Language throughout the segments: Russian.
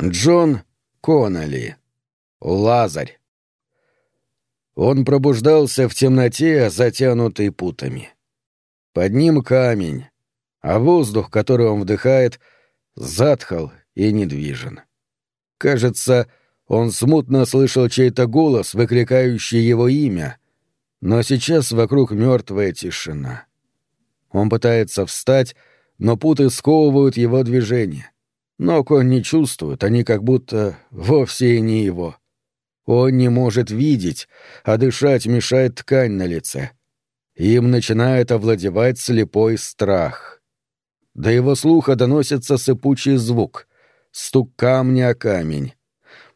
Джон Конноли. Лазарь. Он пробуждался в темноте, затянутой путами. Под ним камень, а воздух, который он вдыхает, затхал и недвижен. Кажется, он смутно слышал чей-то голос, выкликающий его имя, но сейчас вокруг мертвая тишина. Он пытается встать, но путы сковывают его движение. Ног он не чувствует, они как будто вовсе и не его. Он не может видеть, а дышать мешает ткань на лице. Им начинает овладевать слепой страх. До его слуха доносится сыпучий звук, стук камня о камень.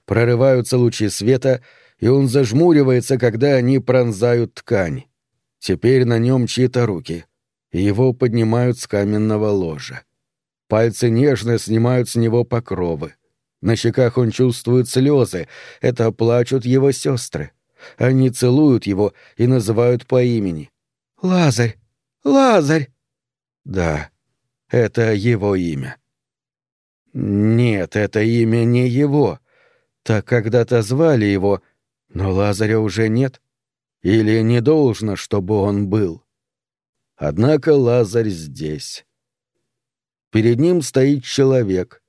Прорываются лучи света, и он зажмуривается, когда они пронзают ткань. Теперь на нем чьи-то руки, его поднимают с каменного ложа. Пальцы нежно снимают с него покровы. На щеках он чувствует слезы. Это плачут его сестры. Они целуют его и называют по имени. «Лазарь! Лазарь!» Да, это его имя. Нет, это имя не его. Так когда-то звали его, но Лазаря уже нет. Или не должно, чтобы он был. Однако Лазарь здесь. Перед ним стоит человек,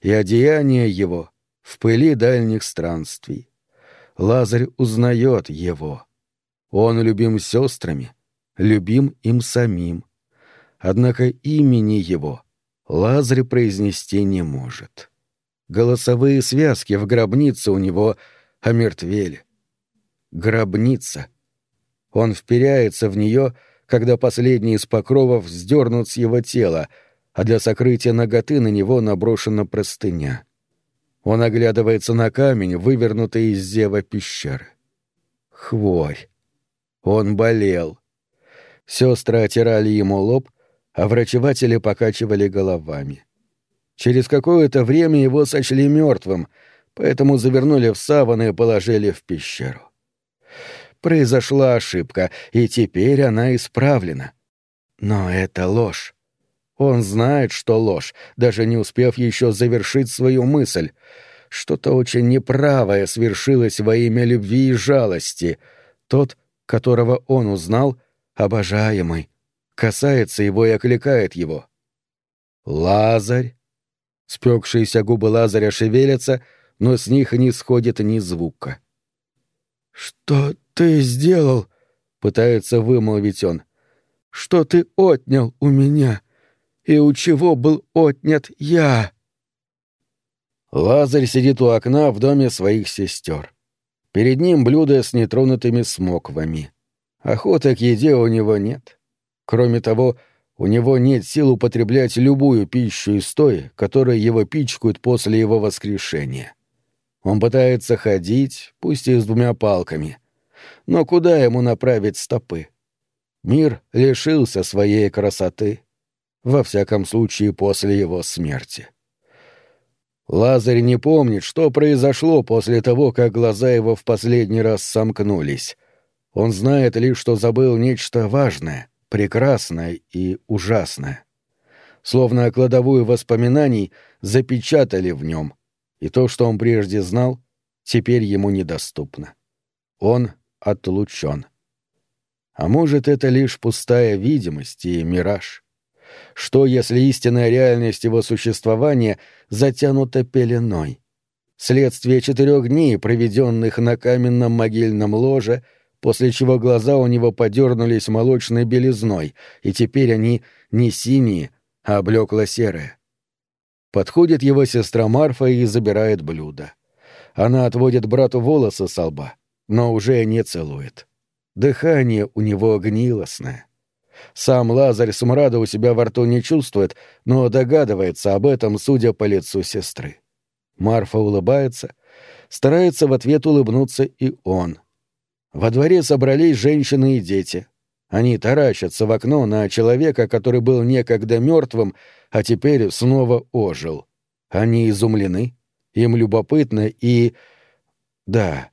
и одеяние его в пыли дальних странствий. Лазарь узнает его. Он любим сестрами, любим им самим. Однако имени его Лазарь произнести не может. Голосовые связки в гробнице у него омертвели. Гробница. Он вперяется в нее, когда последний из покровов сдернут с его тела — а для сокрытия ноготы на него наброшена простыня. Он оглядывается на камень, вывернутый из зева пещеры. Хворь. Он болел. Сестры отирали ему лоб, а врачеватели покачивали головами. Через какое-то время его сочли мертвым, поэтому завернули в саваны и положили в пещеру. Произошла ошибка, и теперь она исправлена. Но это ложь. Он знает, что ложь, даже не успев еще завершить свою мысль. Что-то очень неправое свершилось во имя любви и жалости. Тот, которого он узнал, обожаемый, касается его и окликает его. «Лазарь!» Спекшиеся губы Лазаря шевелятся, но с них не сходит ни звука. «Что ты сделал?» — пытается вымолвить он. «Что ты отнял у меня?» И у чего был отнят я?» Лазарь сидит у окна в доме своих сестер. Перед ним блюдо с нетронутыми смоквами. Охоты к еде у него нет. Кроме того, у него нет сил употреблять любую пищу из той, которой его пичкают после его воскрешения. Он пытается ходить, пусть и с двумя палками. Но куда ему направить стопы? Мир лишился своей красоты во всяком случае после его смерти. Лазарь не помнит, что произошло после того, как глаза его в последний раз сомкнулись. Он знает лишь, что забыл нечто важное, прекрасное и ужасное. Словно кладовую воспоминаний запечатали в нем, и то, что он прежде знал, теперь ему недоступно. Он отлучен. А может, это лишь пустая видимость и мираж. Что, если истинная реальность его существования затянута пеленой? Следствие четырех дней, проведенных на каменном могильном ложе, после чего глаза у него подернулись молочной белизной, и теперь они не синие, а блекло-серые. Подходит его сестра Марфа и забирает блюдо. Она отводит брату волосы со лба, но уже не целует. Дыхание у него гнилостное. Сам Лазарь смрада у себя во рту не чувствует, но догадывается об этом, судя по лицу сестры. Марфа улыбается, старается в ответ улыбнуться и он. Во дворе собрались женщины и дети. Они таращатся в окно на человека, который был некогда мертвым, а теперь снова ожил. Они изумлены, им любопытно и... Да,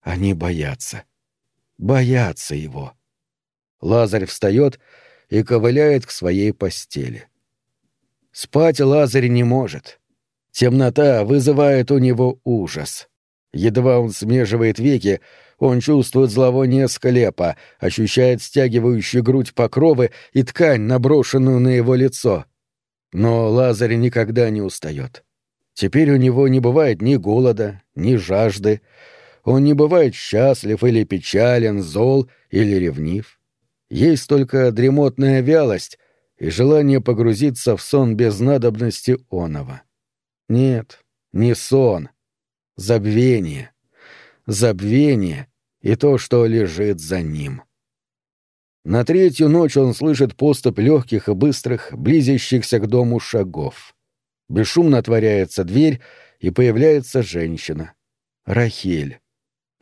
они боятся. Боятся его. Лазарь встает и ковыляет к своей постели. Спать Лазарь не может. Темнота вызывает у него ужас. Едва он смеживает веки, он чувствует зловоние склепа, ощущает стягивающую грудь покровы и ткань, наброшенную на его лицо. Но Лазарь никогда не устает. Теперь у него не бывает ни голода, ни жажды. Он не бывает счастлив или печален, зол или ревнив. Есть только дремотная вялость и желание погрузиться в сон без надобности оного. Нет, не сон. Забвение. Забвение и то, что лежит за ним. На третью ночь он слышит поступ легких и быстрых, близящихся к дому шагов. Бесшумно отворяется дверь, и появляется женщина. Рахель.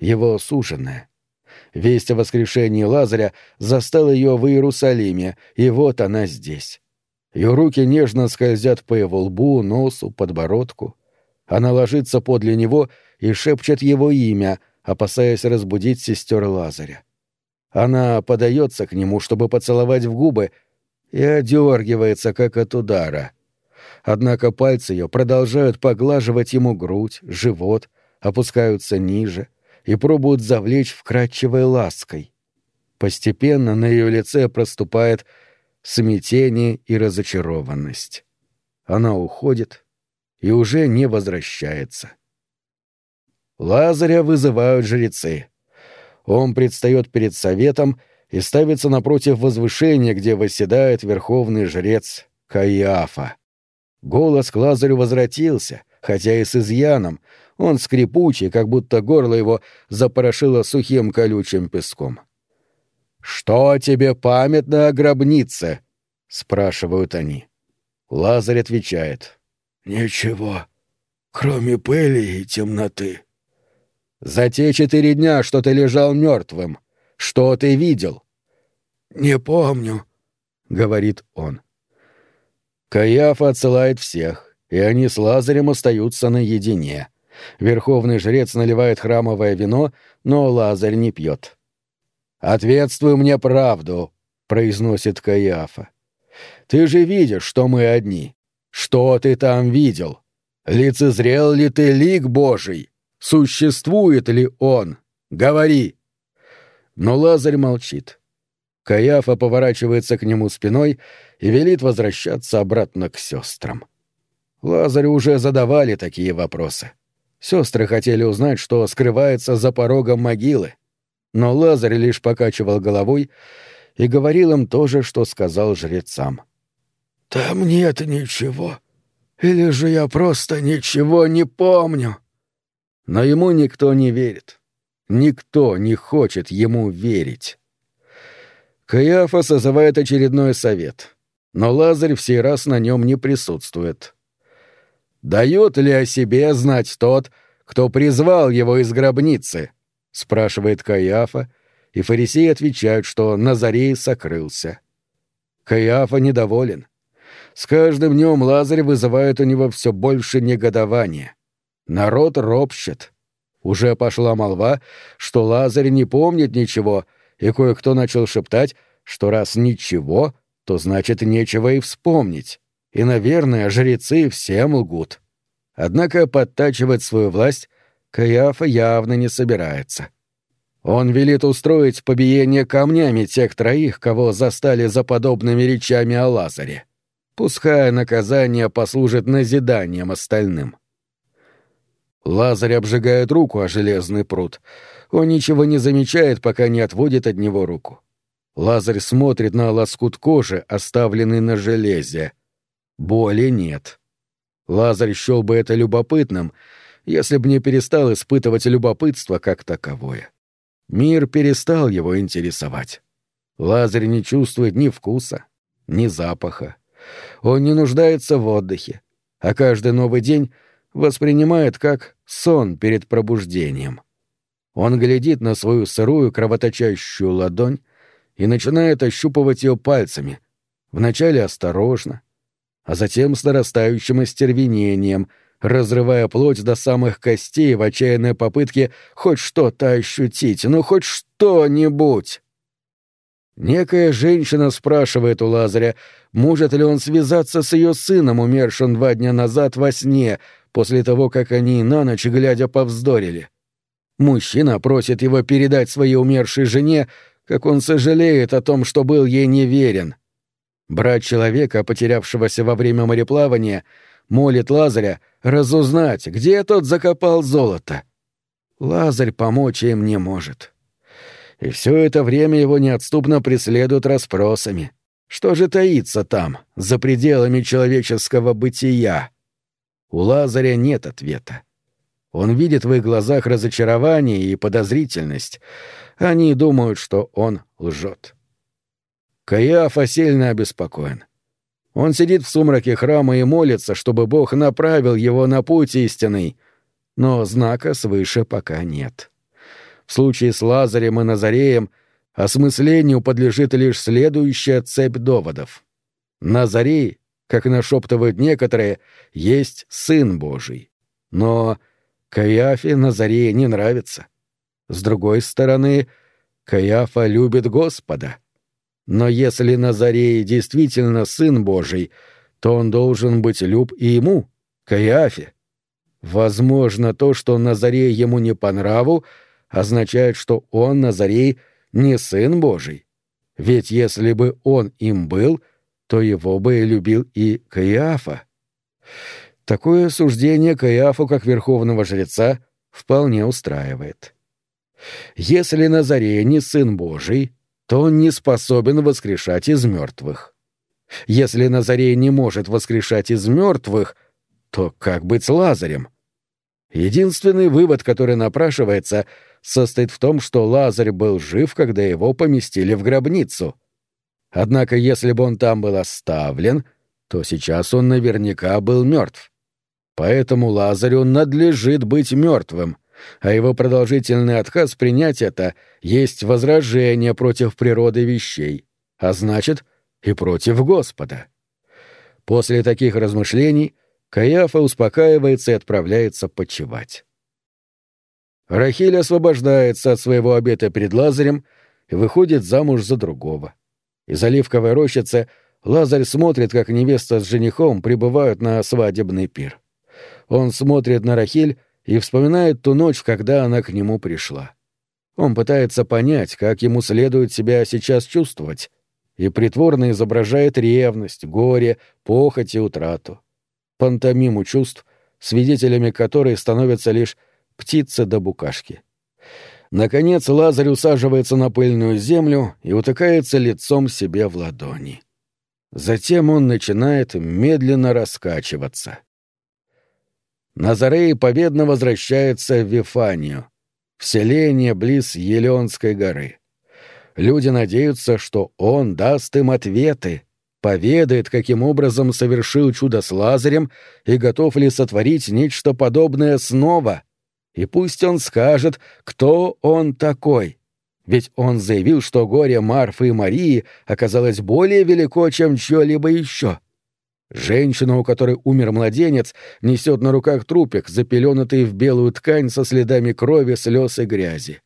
Его суженая. Весть о воскрешении Лазаря застала ее в Иерусалиме, и вот она здесь. Ее руки нежно скользят по его лбу, носу, подбородку. Она ложится подле него и шепчет его имя, опасаясь разбудить сестер Лазаря. Она подается к нему, чтобы поцеловать в губы, и одергивается, как от удара. Однако пальцы ее продолжают поглаживать ему грудь, живот, опускаются ниже и пробуют завлечь вкрадчивой лаской. Постепенно на ее лице проступает смятение и разочарованность. Она уходит и уже не возвращается. Лазаря вызывают жрецы. Он предстает перед советом и ставится напротив возвышения, где восседает верховный жрец Каиафа. Голос к Лазарю возвратился, хотя и с изъяном. Он скрипучий, как будто горло его запорошило сухим колючим песком. «Что тебе памятно о гробнице?» — спрашивают они. Лазарь отвечает. «Ничего, кроме пыли и темноты». «За те четыре дня, что ты лежал мертвым, что ты видел?» «Не помню», — говорит он. Каиафа отсылает всех, и они с Лазарем остаются наедине. Верховный жрец наливает храмовое вино, но Лазарь не пьет. «Ответствуй мне правду», — произносит Каиафа. «Ты же видишь, что мы одни. Что ты там видел? Лицезрел ли ты лик Божий? Существует ли он? Говори!» Но Лазарь молчит. Каиафа поворачивается к нему спиной и велит возвращаться обратно к сестрам. Лазарю уже задавали такие вопросы. Сестры хотели узнать, что скрывается за порогом могилы. Но Лазарь лишь покачивал головой и говорил им то же, что сказал жрецам. «Там нет ничего. Или же я просто ничего не помню». Но ему никто не верит. Никто не хочет ему верить. Каиафа созывает очередной совет, но Лазарь в сей раз на нем не присутствует. «Дает ли о себе знать тот, кто призвал его из гробницы?» — спрашивает Каиафа, и фарисеи отвечают, что Назарей сокрылся. Каиафа недоволен. С каждым днем Лазарь вызывает у него все больше негодования. Народ ропщет. Уже пошла молва, что Лазарь не помнит ничего, и кое-кто начал шептать, что раз ничего, то значит нечего и вспомнить. И, наверное, жрецы всем лгут. Однако подтачивать свою власть Каиафа явно не собирается. Он велит устроить побиение камнями тех троих, кого застали за подобными речами о Лазаре. Пускай наказание послужит назиданием остальным. Лазарь обжигает руку о железный пруд. Он ничего не замечает, пока не отводит от него руку. Лазарь смотрит на лоскут кожи, оставленный на железе. Боли нет. Лазарь счел бы это любопытным — если бы не перестал испытывать любопытство как таковое. Мир перестал его интересовать. Лазарь не чувствует ни вкуса, ни запаха. Он не нуждается в отдыхе, а каждый новый день воспринимает как сон перед пробуждением. Он глядит на свою сырую кровоточащую ладонь и начинает ощупывать ее пальцами, вначале осторожно, а затем с нарастающим остервенением — разрывая плоть до самых костей в отчаянной попытке хоть что-то ощутить, ну хоть что-нибудь. Некая женщина спрашивает у Лазаря, может ли он связаться с ее сыном, умершим два дня назад во сне, после того, как они на ночь глядя повздорили. Мужчина просит его передать своей умершей жене, как он сожалеет о том, что был ей неверен. Брат человека, потерявшегося во время мореплавания, молит Лазаря разузнать, где тот закопал золото. Лазарь помочь им не может. И все это время его неотступно преследуют расспросами. Что же таится там, за пределами человеческого бытия? У Лазаря нет ответа. Он видит в их глазах разочарование и подозрительность. Они думают, что он лжет. Каиафа сильно обеспокоен. Он сидит в сумраке храма и молится, чтобы Бог направил его на путь истинный, но знака свыше пока нет. В случае с Лазарем и Назареем осмыслению подлежит лишь следующая цепь доводов. Назарей, как нашептывают некоторые, есть Сын Божий. Но Каиафе Назарее не нравится. С другой стороны, Каиафа любит Господа. Но если Назарей действительно Сын Божий, то он должен быть люб и ему, Каиафе. Возможно, то, что Назарей ему не по нраву, означает, что он, Назарей, не Сын Божий. Ведь если бы он им был, то его бы любил и Каиафа. Такое суждение Каиафу как верховного жреца вполне устраивает. Если Назарей не сын Божий, то он не способен воскрешать из мертвых. Если Назарей не может воскрешать из мертвых, то как быть с Лазарем? Единственный вывод, который напрашивается, состоит в том, что Лазарь был жив, когда его поместили в гробницу. Однако, если бы он там был оставлен, то сейчас он наверняка был мертв. Поэтому Лазарю надлежит быть мертвым, а его продолжительный отказ принять это есть возражение против природы вещей, а значит, и против Господа. После таких размышлений Каяфа успокаивается и отправляется почевать. Рахиль освобождается от своего обета перед Лазарем и выходит замуж за другого. Из оливковой рощицы Лазарь смотрит, как невеста с женихом прибывают на свадебный пир. Он смотрит на Рахиль и вспоминает ту ночь, когда она к нему пришла. Он пытается понять, как ему следует себя сейчас чувствовать, и притворно изображает ревность, горе, похоть и утрату. Пантомиму чувств, свидетелями которой становятся лишь птицы да букашки. Наконец Лазарь усаживается на пыльную землю и утыкается лицом себе в ладони. Затем он начинает медленно раскачиваться. Назарей победно возвращается в Вифанию, в селение близ Елеонской горы. Люди надеются, что он даст им ответы, поведает, каким образом совершил чудо с Лазарем и готов ли сотворить нечто подобное снова. И пусть он скажет, кто он такой. Ведь он заявил, что горе Марфы и Марии оказалось более велико, чем чье-либо еще. — Женщина, у которой умер младенец, несет на руках трупик, запеленутый в белую ткань со следами крови, слез и грязи.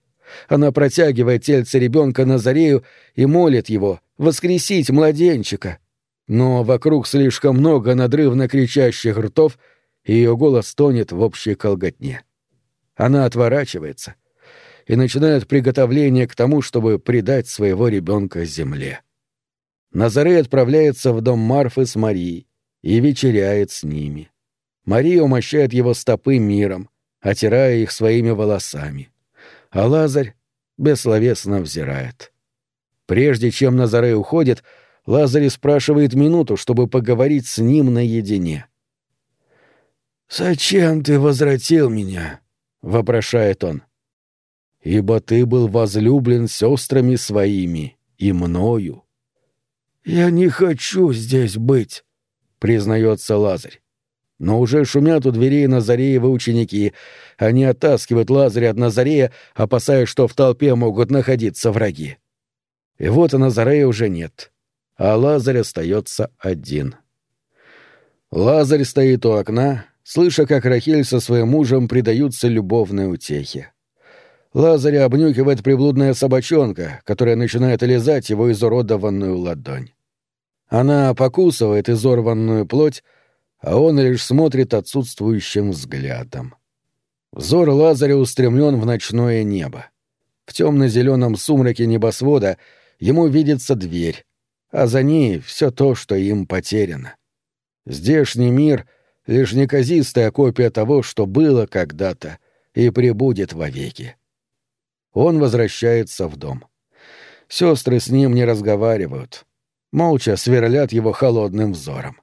Она протягивает тельце ребенка Назарею и молит его воскресить младенчика. Но вокруг слишком много надрывно кричащих ртов, и ее голос тонет в общей колготне. Она отворачивается и начинает приготовление к тому, чтобы предать своего ребенка земле. Назарей отправляется в дом Марфы с Марией и вечеряет с ними. Мария умощает его стопы миром, отирая их своими волосами. А Лазарь бессловесно взирает. Прежде чем Назарей уходит, Лазарь спрашивает минуту, чтобы поговорить с ним наедине. «Зачем ты возвратил меня?» — вопрошает он. «Ибо ты был возлюблен сестрами своими и мною». «Я не хочу здесь быть», признается Лазарь. Но уже шумят у дверей Назареева ученики. Они оттаскивают Лазаря от Назарея, опасаясь, что в толпе могут находиться враги. И вот Назарея уже нет, а Лазарь остается один. Лазарь стоит у окна, слыша, как Рахиль со своим мужем предаются любовной утехе. Лазаря обнюхивает приблудная собачонка, которая начинает лизать его изуродованную ладонь. Она покусывает изорванную плоть, а он лишь смотрит отсутствующим взглядом. Взор Лазаря устремлен в ночное небо. В темно-зеленом сумраке небосвода ему видится дверь, а за ней все то, что им потеряно. Здешний мир — лишь неказистая копия того, что было когда-то и пребудет вовеки. Он возвращается в дом. Сестры с ним не разговаривают. Молча сверлят его холодным взором.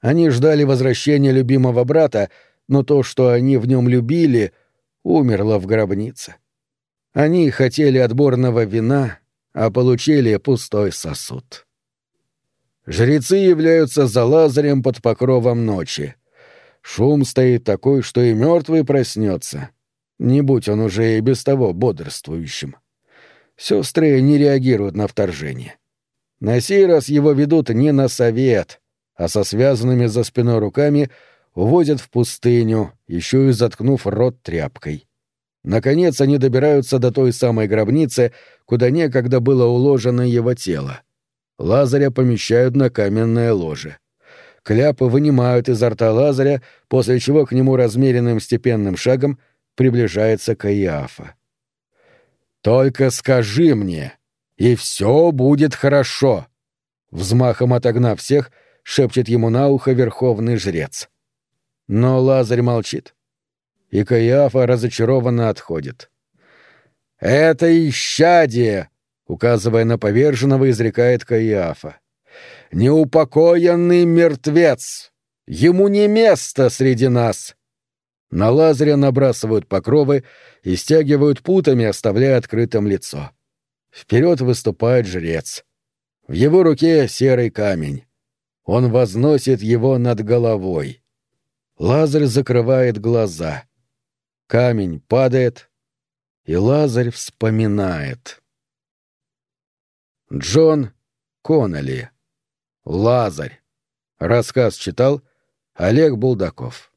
Они ждали возвращения любимого брата, но то, что они в нем любили, умерло в гробнице. Они хотели отборного вина, а получили пустой сосуд. Жрецы являются за Лазарем под покровом ночи. Шум стоит такой, что и мертвый проснется, не будь он уже и без того бодрствующим. Сестры не реагируют на вторжение. На сей раз его ведут не на совет, а со связанными за спиной руками увозят в пустыню, еще и заткнув рот тряпкой. Наконец они добираются до той самой гробницы, куда некогда было уложено его тело. Лазаря помещают на каменное ложе. Кляпы вынимают изо рта Лазаря, после чего к нему размеренным степенным шагом приближается Каиафа. «Только скажи мне, и все будет хорошо!» Взмахом отогнав всех, шепчет ему на ухо верховный жрец. Но Лазарь молчит. И Каиафа разочарованно отходит. «Это исчадие!» — указывая на поверженного, изрекает Каиафа. «Неупокоенный мертвец! Ему не место среди нас!» На Лазаря набрасывают покровы и стягивают путами, оставляя открытым лицо. Вперед выступает жрец. В его руке серый камень. Он возносит его над головой. Лазарь закрывает глаза. Камень падает, и Лазарь вспоминает. Джон Коннелли. Лазарь. Рассказ читал Олег Булдаков.